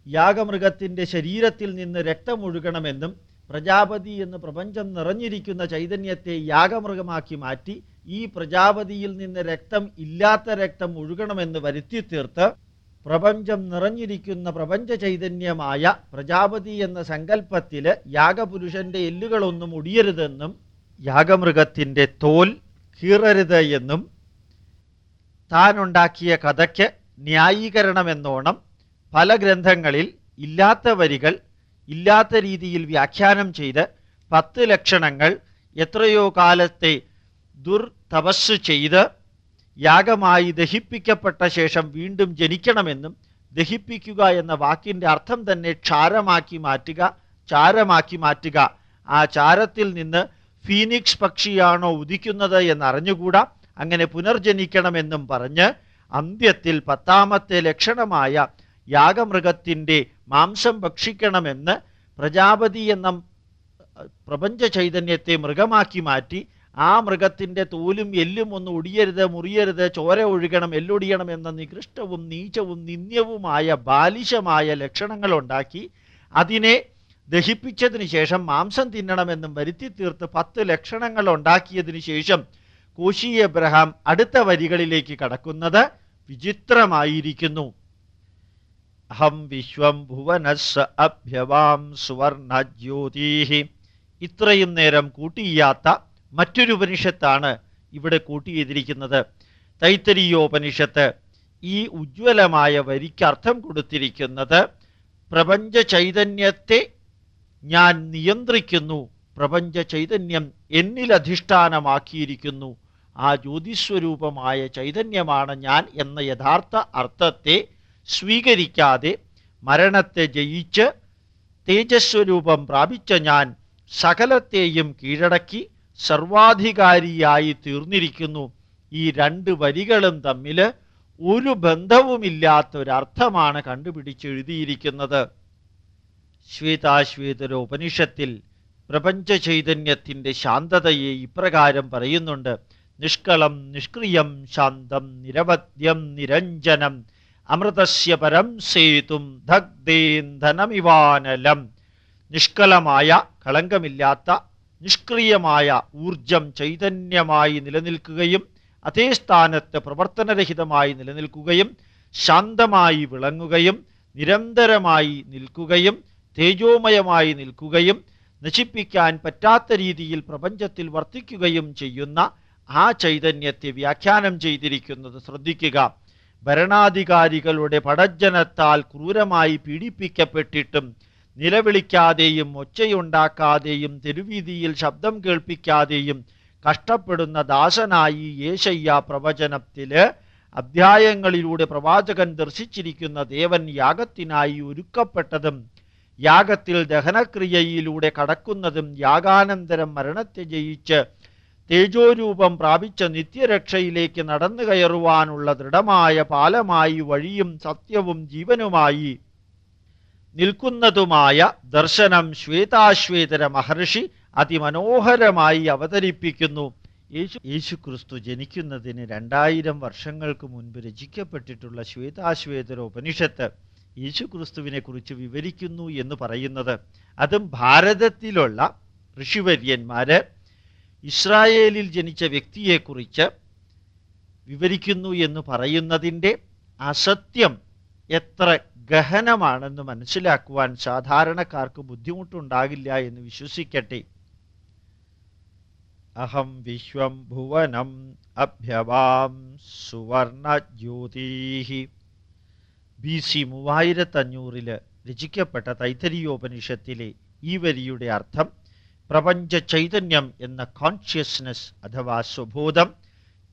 യാഗമൃഗത്തിന്റെ ശരീരത്തിൽ നിന്ന് രക്തമൊഴുകണമെന്നും പ്രജാപതി എന്ന് പ്രപഞ്ചം നിറഞ്ഞിരിക്കുന്ന ചൈതന്യത്തെ യാഗമൃഗമാക്കി മാറ്റി ഈ പ്രജാപതിയിൽ നിന്ന് രക്തം ഇല്ലാത്ത രക്തം ഒഴുകണമെന്ന് വരുത്തി തീർത്ത് പ്രപഞ്ചം നിറഞ്ഞിരിക്കുന്ന പ്രപഞ്ച ചൈതന്യമായ പ്രജാപതി എന്ന സങ്കല്പത്തിൽ യാഗപുരുഷന്റെ എല്ലുകളൊന്നും ഒടിയരുതെന്നും യാഗമൃഗത്തിന്റെ തോൽ കീറരുത് എന്നും താനുണ്ടാക്കിയ കഥയ്ക്ക് ന്യായീകരണമെന്നോണം പല ഗ്രന്ഥങ്ങളിൽ ഇല്ലാത്ത വരികൾ ഇല്ലാത്ത രീതിയിൽ വ്യാഖ്യാനം ചെയ്ത് പത്ത് ലക്ഷണങ്ങൾ എത്രയോ കാലത്തെ ദുർതപസ് ചെയ്ത് യാഗമായി ദഹിപ്പിക്കപ്പെട്ട ശേഷം വീണ്ടും ജനിക്കണമെന്നും ദഹിപ്പിക്കുക എന്ന വാക്കിന്റെ അർത്ഥം തന്നെ ക്ഷാരമാക്കി മാറ്റുക ചാരമാക്കി മാറ്റുക. ആ ചാരത്തിൽ നിന്ന് ഫീനിക്സ് പക്ഷിയാണോ ഉദിക്കുന്നത് എന്നറിഞ്ഞുകൂടാ. അങ്ങനെ പുനർജനിക്കണമെന്നും പറഞ്ഞ് അന്ത്യത്തിൽ പത്താമത്തെ ലക്ഷണമായ യാഗമൃഗത്തിന്റെ മാംസം ഭക്ഷിക്കണമെന്ന് പ്രജാപതി എന്ന പ്രപഞ്ച ചൈതന്യത്തെ മൃഗമാക്കി മാറ്റി ആ മൃഗത്തിന്റെ തോലും എല്ലും ഒന്ന് ഒടിയരുത് മുറിയരുത് ചോര ഒഴുകണം എല്ലൊടിയണം എന്ന നികൃഷ്ടവും നീചവും നിന്ദ്യവുമായ ബാലിശമായ ലക്ഷണങ്ങളുണ്ടാക്കി അതിനെ ദഹിപ്പിച്ചതിന് ശേഷം മാംസം തിന്നണമെന്നും വരുത്തി തീർത്ത് പത്ത് ലക്ഷണങ്ങൾ ഉണ്ടാക്കിയതിനു ശേഷം കോശി എബ്രഹാം അടുത്ത വരികളിലേക്ക് കടക്കുന്നത് വിചിത്രമായിരിക്കുന്നു. അഹം വിശ്വം ഭുവനസ് അഭ്യവാം സുവർണ ജ്യോതിഹി. ഇത്രയും നേരം കൂട്ടിയാത്ത മറ്റൊരു ഉപനിഷത്താണ് ഇവിടെ കൂട്ടിയെതിരിക്കുന്നത് തൈത്തരീയോപനിഷത്ത് ഈ ഉജ്ജ്വലമായ വരിക്കർത്ഥം കൊടുത്തിരിക്കുന്നത് പ്രപഞ്ച ചൈതന്യത്തെ ഞാൻ നിയന്ത്രിക്കുന്നു. പ്രപഞ്ച ചൈതന്യം എന്നിലധിഷ്ഠാനമാക്കിയിരിക്കുന്നു ആ ജ്യോതിസ്വരൂപമായ ചൈതന്യമാണ് ഞാൻ എന്ന യഥാർത്ഥ അർത്ഥത്തെ സ്വീകരിക്കാതെ മരണത്തെ ജയിച്ച് തേജസ്വരൂപം പ്രാപിച്ച ഞാൻ സകലത്തെയും കീഴടക്കി സർവാധികാരിയായി തീർന്നിരിക്കുന്നു. ഈ രണ്ട് വരികളും തമ്മിൽ ഒരു ബന്ധവുമില്ലാത്തൊരർത്ഥമാണ് കണ്ടുപിടിച്ചെഴുതിയിരിക്കുന്നത്. ശ്വേതാശ്വേതര ഉപനിഷത്തിൽ പ്രപഞ്ച ചൈതന്യത്തിന്റെ ശാന്തതയെ ഇപ്രകാരം പറയുന്നുണ്ട്. നിഷ്കളം നിഷ്ക്രിയം ശാന്തം നിരവധ്യം നിരഞ്ജനം അമൃതസ്യ പരം സേതും ദഗ്ധേന്ധനമിവാനലം നിഷ്കളമായ കളങ്കമില്ലാത്ത നിഷ്ക്രിയമായ ഊർജം ചൈതന്യമായി നിലനിൽക്കുകയും അതേ സ്ഥാനത്ത് പ്രവർത്തനരഹിതമായി നിലനിൽക്കുകയും ശാന്തമായി വിളങ്ങുകയും നിരന്തരമായി നിൽക്കുകയും തേജോമയമായി നിൽക്കുകയും നശിപ്പിക്കാൻ പറ്റാത്ത രീതിയിൽ പ്രപഞ്ചത്തിൽ വർത്തിക്കുകയും ചെയ്യുന്ന ആ ചൈതന്യത്തെ വ്യാഖ്യാനം ചെയ്തിരിക്കുന്നത് ശ്രദ്ധിക്കുക. ഭരണാധികാരികളുടെ പടജ്ജനത്താൽ ക്രൂരമായി പീഡിപ്പിക്കപ്പെട്ടിട്ടും നിലവിളിക്കാതെയും ഒച്ചയുണ്ടാക്കാതെയും തെരുവീതിയിൽ ശബ്ദം കേൾപ്പിക്കാതെയും കഷ്ടപ്പെടുന്ന ദാസനായി യേശയ്യ പ്രവചനത്തിൽ അധ്യായങ്ങളിലൂടെ പ്രവാചകൻ ദർശിച്ചിരിക്കുന്ന ദേവൻ യാഗത്തിനായി ഒരുക്കപ്പെട്ടതും യാഗത്തിൽ ദഹനക്രിയയിലൂടെ കടക്കുന്നതും യാഗാനന്തരം മരണത്തെ ജയിച്ച് തേജോരൂപം പ്രാപിച്ച നിത്യരക്ഷയിലേക്ക് നടന്നു കയറുവാനുള്ള ദൃഢമായ പാലമായി വഴിയും സത്യവും ജീവനുമായി നിൽക്കുന്നതുമായ ദർശനം ശ്വേതാശ്വേതര മഹർഷി അതിമനോഹരമായി അവതരിപ്പിക്കുന്നു. യേശു യേശുക്രിസ്തു ജനിക്കുന്നതിന് രണ്ടായിരം വർഷങ്ങൾക്ക് മുൻപ് രചിക്കപ്പെട്ടിട്ടുള്ള ശ്വേതാശ്വേതര ഉപനിഷത്ത് യേശു ക്രിസ്തുവിനെ കുറിച്ച് വിവരിക്കുന്നു എന്ന് പറയുന്നത് അതും ഭാരതത്തിലുള്ള ഋഷിവര്യന്മാർ ഇസ്രായേലിൽ ജനിച്ച വ്യക്തിയെക്കുറിച്ച് വിവരിക്കുന്നു എന്ന് പറയുന്നതിന്റെ അസത്യം എത്ര ഗഹനമാണെന്ന് മനസ്സിലാക്കുവാൻ സാധാരണക്കാർക്ക് ബുദ്ധിമുട്ടുണ്ടാകില്ല എന്ന് വിശ്വസിക്കട്ടെ. അഹം വിശ്വം ഭുവനം അഭ്യവാം സുവർണ ജ്യോതിഹി ബി സി മൂവായിരത്തഞ്ഞൂറിൽ രചിക്കപ്പെട്ട തൈത്തരീയോപനിഷത്തിലെ ഈ വരിയുടെ അർത്ഥം പ്രപഞ്ച ചൈതന്യം എന്ന കോൺഷ്യസ്നസ് അഥവാ സ്വബോധം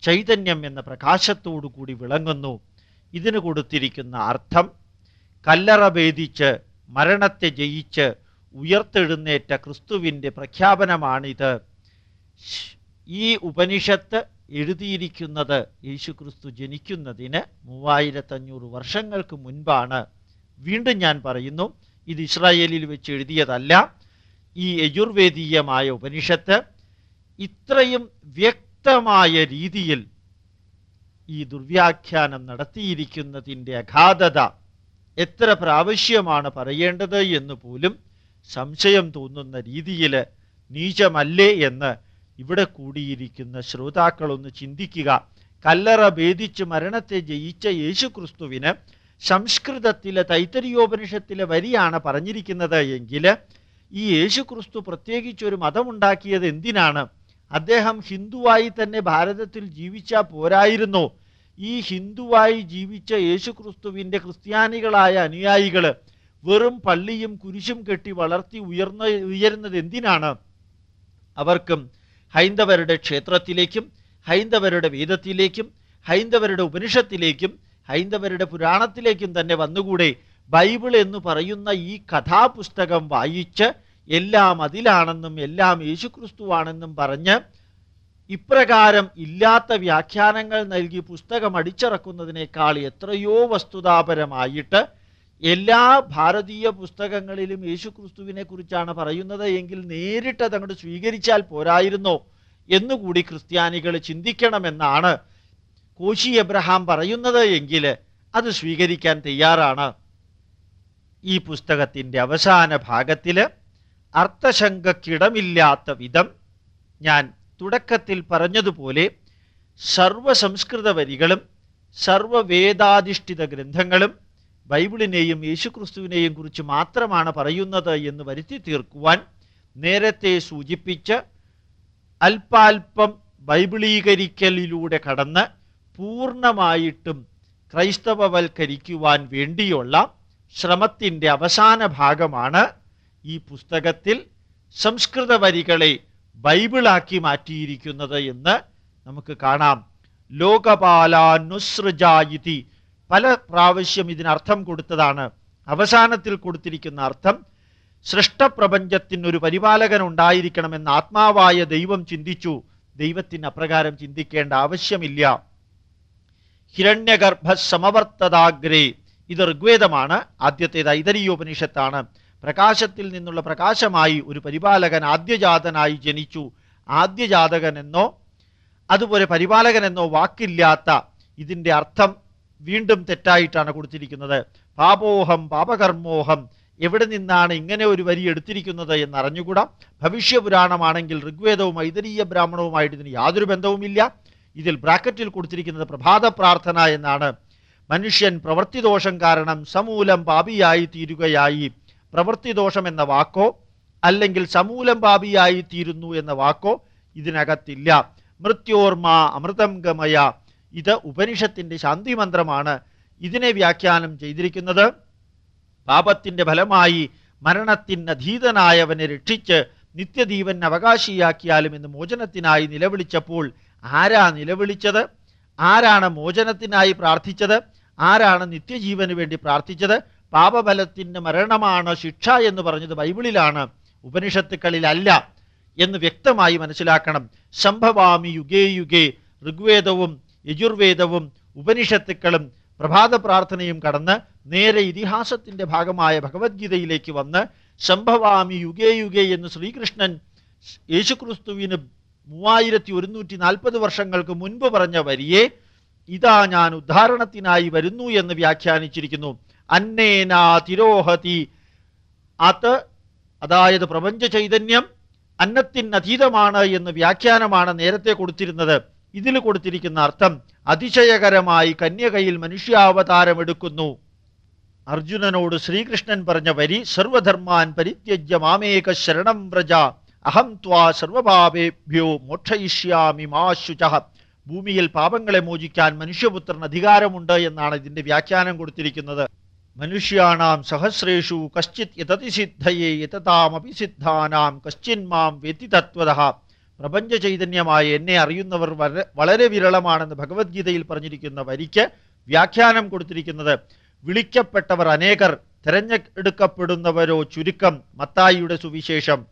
ചൈതന്യം എന്ന പ്രകാശത്തോടു കൂടി വിളങ്ങുന്നു. ഇതിന് കൊടുത്തിരിക്കുന്ന അർത്ഥം കല്ലറ ഭേദിച്ച് മരണത്തെ ജയിച്ച് ഉയർത്തെഴുന്നേറ്റ ക്രിസ്തുവിന്റെ പ്രഖ്യാപനമാണിത്. ഈ ഉപനിഷത്ത് എഴുതിയിരിക്കുന്നത് യേശുക്രിസ്തു ജനിക്കുന്നതിന് മൂവായിരത്തഞ്ഞൂറ് വർഷങ്ങൾക്ക് മുൻപാണ്. വീണ്ടും ഞാൻ പറയുന്നു ഇത് ഇസ്രായേലിൽ വെച്ച് എഴുതിയതല്ല. ഈ യജുർവേദീയമായ ഉപനിഷത്ത് ഇത്രയും വ്യക്തമായ രീതിയിൽ ഈ ദുർവ്യാഖ്യാനം നടത്തിയിരിക്കുന്നതിന്റെ അഗാധത എത്ര പ്രാവശ്യമാണ് പറയേണ്ടത് എന്ന് പോലും സംശയം തോന്നുന്ന രീതിയിൽ നീചമല്ലേ എന്ന് ഇവിടെ കൂടിയിരിക്കുന്ന ശ്രോതാക്കളൊന്ന് ചിന്തിക്കുക. കല്ലറ ഭേദിച്ച് മരണത്തെ ജയിച്ച യേശുക്രിസ്തുവിന് സംസ്കൃതത്തിലെ തൈത്തരിയോപനിഷത്തിലെ വരിയാണ് പറഞ്ഞിരിക്കുന്നത് എങ്കിൽ ഈ യേശുക്രിസ്തു പ്രത്യേകിച്ച് ഒരു മതമുണ്ടാക്കിയത് എന്തിനാണ്? അദ്ദേഹം ഹിന്ദുവായി തന്നെ ഭാരതത്തിൽ ജീവിച്ച പോരായിരുന്നു. ഈ ഹിന്ദുവായി ജീവിച്ച യേശുക്രിസ്തുവിന്റെ ക്രിസ്ത്യാനികളായ അനുയായികൾ വെറും പള്ളിയും കുരിശും കെട്ടി വളർത്തി ഉയർന്ന ഉയരുന്നത് എന്തിനാണ്? അവർക്കും ഹൈന്ദവരുടെ ക്ഷേത്രത്തിലേക്കും ഹൈന്ദവരുടെ വേദത്തിലേക്കും ഹൈന്ദവരുടെ ഉപനിഷത്തിലേക്കും ഹൈന്ദവരുടെ പുരാണത്തിലേക്കും തന്നെ വന്നുകൂടെ ബൈബിൾ എന്ന് പറയുന്ന ഈ കഥാപുസ്തകം വായിച്ച് എല്ലാം അതിലാണെന്നും എല്ലാം യേശുക്രിസ്തുവാണെന്നും പറഞ്ഞ് ഇപ്രകാരം ഇല്ലാത്ത വ്യാഖ്യാനങ്ങൾ നൽകി പുസ്തകം അടിച്ചിറക്കുന്നതിനേക്കാൾ എത്രയോ വസ്തുതാപരമായിട്ട് എല്ലാ ഭാരതീയ പുസ്തകങ്ങളിലും യേശുക്രിസ്തുവിനെ കുറിച്ചാണ് പറയുന്നത്. എങ്കിൽ നേരിട്ട് അതങ്ങോട്ട് സ്വീകരിച്ചാൽ പോരായിരുന്നോ എന്നുകൂടി ക്രിസ്ത്യാനികൾ ചിന്തിക്കണമെന്നാണ് കോശി എബ്രഹാം പറയുന്നത്. എങ്കിൽ അത് സ്വീകരിക്കാൻ തയ്യാറാണ്. ഈ പുസ്തകത്തിന്റെ അവസാന ഭാഗത്തിൽ അർത്ഥശങ്കക്കിടമില്ലാത്ത വിധം ഞാൻ തുടക്കത്തിൽ പറഞ്ഞതുപോലെ സർവസംസ്കൃത വരികളും സർവവേദാധിഷ്ഠിത ഗ്രന്ഥങ്ങളും ബൈബിളിനെയും യേശുക്രിസ്തുവിനെയും കുറിച്ച് മാത്രമാണ് പറയുന്നത് എന്ന് വരുത്തി തീർക്കുവാൻ നേരത്തെ സൂചിപ്പിച്ച് അല്പാൽപം ബൈബിളീകരിക്കലിലൂടെ കടന്ന് പൂർണമായിട്ടും ക്രൈസ്തവവൽക്കരിക്കുവാൻ വേണ്ടിയുള്ള ശ്രമത്തിന്റെ അവസാന ഭാഗമാണ് ഈ പുസ്തകത്തിൽ സംസ്കൃത വരികളെ ബൈബിളാക്കി മാറ്റിയിരിക്കുന്നത് എന്ന് നമുക്ക് കാണാം. ലോകപാലാനുസൃജായിതി പല പ്രാവശ്യം ഇതിനർത്ഥം കൊടുത്തതാണ്. അവസാനത്തിൽ കൊടുത്തിരിക്കുന്ന അർത്ഥം സൃഷ്ടപ്രപഞ്ചത്തിന് ഒരു പരിപാലകൻ ഉണ്ടായിരിക്കണമെന്ന് ആത്മാവായ ദൈവം ചിന്തിച്ചു. ദൈവത്തിന് അപ്രകാരം ചിന്തിക്കേണ്ട ആവശ്യമില്ല. ഹിരണ്യഗർഭ സമവർത്തതാഗ്രേ ഇത് ഋഗ്വേദമാണ്. ആദ്യത്തേത് ഐതരീയോപനിഷത്താണ് പ്രകാശത്തിൽ നിന്നുള്ള പ്രകാശമായി ഒരു പരിപാലകൻ ആദ്യജാതനായി ജനിച്ചു. ആദ്യജാതകൻ എന്നോ അതുപോലെ പരിപാലകൻ എന്നോ വാക്കില്ലാത്ത ഇതിന്റെ അർത്ഥം വീണ്ടും തെറ്റായിട്ടാണ് കൊടുത്തിരിക്കുന്നത്. പാപോഹം പാപകർമ്മോഹം എവിടെ നിന്നാണ് ഇങ്ങനെ ഒരു വരി എടുത്തിരിക്കുന്നത് എന്ന് അറിഞ്ഞുകൂടാ ഭവിഷ്യപുരാണമാണെങ്കിൽ ഋഗ്വേദവും ഐതരീയ ബ്രാഹ്മണവുമായിട്ട് ഇതിന് യാതൊരു ബന്ധവുമില്ല. ഇതിൽ ബ്രാക്കറ്റിൽ കൊടുത്തിരിക്കുന്നത് പ്രഭാത പ്രാർത്ഥന എന്നാണ്. മനുഷ്യൻ പ്രവൃത്തിദോഷം കാരണം സമൂലം പാപിയായി തീരുകയായി. പ്രവൃത്തിദോഷം എന്ന വാക്കോ അല്ലെങ്കിൽ സമൂലം പാപിയായി തീരുന്നു എന്ന വാക്കോ ഇതിനകത്തില്ല. മൃത്യോർമ അമൃതം ഗമയ ഇത് ഉപനിഷത്തിന്റെ ശാന്തിമന്ത്രമാണ് ഇതിനെ വ്യാഖ്യാനം ചെയ്തിരിക്കുന്നത്. പാപത്തിന്റെ ഫലമായി മരണത്തിന് അധീതനായവനെ രക്ഷിച്ച് നിത്യദീവൻ അവകാശിയാക്കിയാലും എന്ന് മോചനത്തിനായി നിലവിളിച്ചപ്പോൾ ആരാ നിലവിളിച്ചത്? ആരാണ് മോചനത്തിനായി പ്രാർത്ഥിച്ചത്? ആരാണ് നിത്യജീവന് വേണ്ടി പ്രാർത്ഥിച്ചത്? പാപഫലത്തിന് മരണമാണ് ശിക്ഷ എന്ന് പറഞ്ഞത് ബൈബിളിലാണ്. ഉപനിഷത്തുക്കളിലല്ല എന്ന് വ്യക്തമായി മനസ്സിലാക്കണം. സംഭവാമി യുഗേ യുഗേ ഋഗ്വേദവും യജുർവേദവും ഉപനിഷത്തുക്കളും പ്രഭാത പ്രാർത്ഥനയും കടന്ന് നേരെ ഇതിഹാസത്തിന്റെ ഭാഗമായ ഭഗവത്ഗീതയിലേക്ക് വന്ന് സംഭവാമി യുഗേ യുഗേ എന്ന് ശ്രീകൃഷ്ണൻ യേശുക്രിസ്തുവിന് മൂവായിരത്തി ഒരുന്നൂറ്റി നാൽപ്പത് വർഷങ്ങൾക്ക് മുൻപ് പറഞ്ഞ വരിയെ ഇതാ ഞാൻ ഉദ്ധാരണത്തിനായി വരുന്നു എന്ന് വ്യാഖ്യാനിച്ചിരിക്കുന്നു. അന്നേനാ തിരോഹതി. അത് അതായത് പ്രപഞ്ച ചൈതന്യം അന്നത്തിന് അതീതമാണ് എന്ന് വ്യാഖ്യാനമാണ് നേരത്തെ കൊടുത്തിരുന്നത്. ഇതിൽ കൊടുത്തിരിക്കുന്ന അർത്ഥം അതിശയകരമായി കന്യകയിൽ മനുഷ്യാവതാരം എടുക്കുന്നു. അർജുനനോട് ശ്രീകൃഷ്ണൻ പറഞ്ഞ വരി സർവധർമാൻ പരിത്യജ്യ മാമേക ശരണം വ്രജ അഹം ത്വാ സർവപാപേഭ്യോ മോക്ഷയിഷ്യാമി മാശുച. ഭൂമിയിൽ പാപങ്ങളെ മോചിക്കാൻ മനുഷ്യപുത്രന് അധികാരമുണ്ട് എന്നാണ് ഇതിന്റെ വ്യാഖ്യാനം കൊടുത്തിരിക്കുന്നത്. മനുഷ്യാണാം സഹസ്രേഷു കശ്ചിത് യതതിസിദ്ധയേ യതതാമപി സിദ്ധാനാം കശ്ചിന്മാം വ്യതിതത്വത പ്രപഞ്ച ചൈതന്യമായ എന്നെ അറിയുന്നവർ വളരെ വിരളമാണെന്ന് ഭഗവത്ഗീതയിൽ പറഞ്ഞിരിക്കുന്ന വരിക്ക് വ്യാഖ്യാനം കൊടുത്തിരിക്കുന്നത് വിളിക്കപ്പെട്ടവർ അനേകർ തെരഞ്ഞെടുക്കപ്പെടുന്നവരോ ചുരുക്കം മത്തായിയുടെ സുവിശേഷം.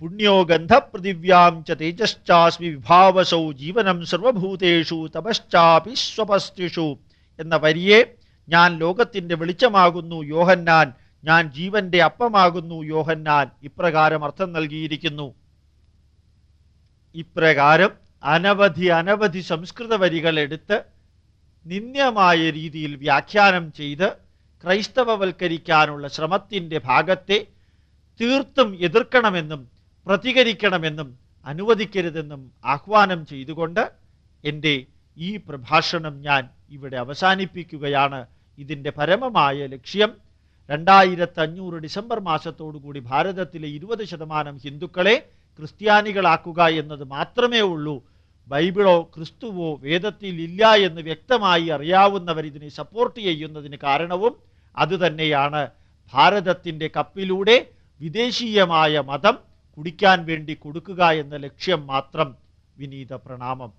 പുണ്യോ ഗന്ധപൃഥിവ്യാം ച തേജശ്ചാസ്മി വിഭാവസൗ ജീവനം സർവഭൂതേഷു തപശ്ചാപി സ്വപസ്തിഷു എന്ന വരിയെ ഞാൻ ലോകത്തിന്റെ വെളിച്ചമാകുന്നു യോഹന്നാൻ. ഞാൻ ജീവന്റെ അപ്പമാകുന്നു യോഹന്നാൻ. ഇപ്രകാരം അർത്ഥം നൽകിയിരിക്കുന്നു. ഇപ്രകാരം അനവധി അനവധി സംസ്കൃത വരികൾ എടുത്ത് നിന്ദ്യമായ രീതിയിൽ വ്യാഖ്യാനം ചെയ്ത് ക്രൈസ്തവവൽക്കരിക്കാനുള്ള ശ്രമത്തിന്റെ ഭാഗത്തെ തീർത്തും എതിർക്കണമെന്നും പ്രതികരിക്കണമെന്നും അനുവദിക്കരുതെന്നും ആഹ്വാനം ചെയ്തുകൊണ്ട് എന്റെ ഈ പ്രഭാഷണം ഞാൻ ഇവിടെ അവസാനിപ്പിക്കുകയാണ്. ഇതിന്റെ പരമമായ ലക്ഷ്യം രണ്ടായിരത്തി അഞ്ഞൂറ് ഡിസംബർ മാസത്തോടുകൂടി ഭാരതത്തിലെ ഇരുപത് ശതമാനം ഹിന്ദുക്കളെ ക്രിസ്ത്യാനികളാക്കുക എന്നത് മാത്രമേ ഉള്ളൂ. ബൈബിളോ ക്രിസ്തുവോ വേദത്തിൽ ഇല്ല എന്ന് വ്യക്തമായി അറിയാവുന്നവർ ഇതിനെ സപ്പോർട്ട് ചെയ്യുന്നതിന് കാരണവും അതുതന്നെയാണ് ഭാരതത്തിന്റെ കപ്പിലൂടെ വിദേശീയമായ മതം കുടിക്കാൻ വേണ്ടി കൊടുക്കുക എന്ന ലക്ഷ്യം മാത്രം വിനീത പ്രണാമം.